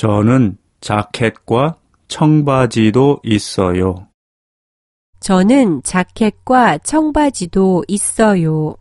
저는 자켓과 청바지도 있어요. 저는 자켓과 청바지도 있어요.